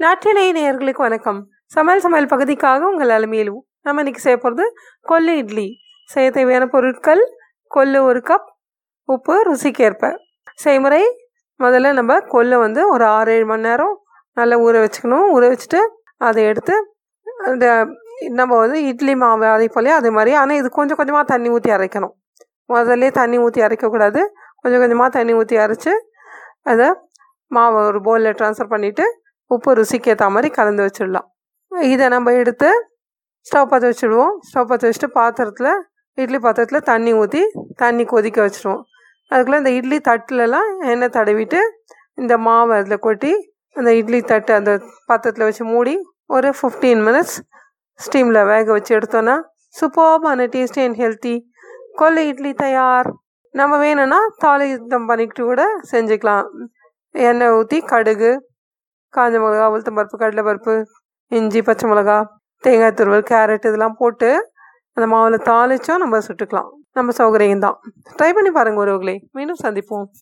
நாட்டினை நேயர்களுக்கு வணக்கம். சமையல் சமையல் பகுதிக்காக உங்கள் அலமையிலு நம்ம இன்னைக்கு செய்ய போகிறது கொல்லு இட்லி. செய்ய தேவையான பொருட்கள் கொல்லு ஒரு கப் உப்பு ருசிக்கேற்ப. செய்முறை முதல்ல நம்ம கொல்லை வந்து ஒரு ஆறு ஏழு மணி நேரம் நல்லா ஊற வச்சுக்கணும். ஊற வச்சுட்டு அதை எடுத்து அந்த நம்ம வந்து இட்லி மாவு அரைப்போலையே அதே மாதிரி. ஆனால் இது கொஞ்சம் கொஞ்சமாக தண்ணி ஊற்றி அரைக்கணும். முதல்ல தண்ணி ஊற்றி அரைக்கக்கூடாது. கொஞ்சம் கொஞ்சமாக தண்ணி ஊற்றி அரைச்சி அதை மாவை ஒரு பவுலில் ட்ரான்ஸ்ஃபர் பண்ணிவிட்டு உப்பு ருசிக்கு ஏற்ற மாதிரி கலந்து வச்சிடலாம். இதை நம்ம எடுத்து ஸ்டவ் பற்ற வச்சுடுவோம். ஸ்டவ் பற்ற வச்சுட்டு பாத்திரத்தில் இட்லி பாத்திரத்தில் தண்ணி ஊற்றி தண்ணி கொதிக்க வச்சுருவோம் அதுக்குள்ளே இந்த இட்லி தட்டுலலாம் எண்ணெய் தடவிட்டு இந்த மாவை அதில் கொட்டி அந்த இட்லி தட்டு அந்த பாத்திரத்தில் வச்சு மூடி ஒரு ஃபிஃப்டீன் மினிட்ஸ் ஸ்டீமில் வேக வச்சு எடுத்தோன்னா சூப்பர்பான டேஸ்டி அண்ட் ஹெல்த்தி கொல்லை இட்லி தயார். நம்ம வேணும்னா தாளிதம் பண்ணிக்கிட்டு கூட செஞ்சுக்கலாம். எண்ணெய் ஊற்றி கடுகு காஞ்ச மிளகா உளுத்தம் பருப்பு கடலை பருப்பு இஞ்சி பச்சை மிளகா தேங்காய் துருவல் கேரட் இதெல்லாம் போட்டு அந்த மாவில் தாளிச்சும் நம்ம சுட்டுக்கலாம். நம்ம சௌகரியம் தான் ட்ரை பண்ணி பாருங்கள் உறவுகளே. மீண்டும் சந்திப்போம்.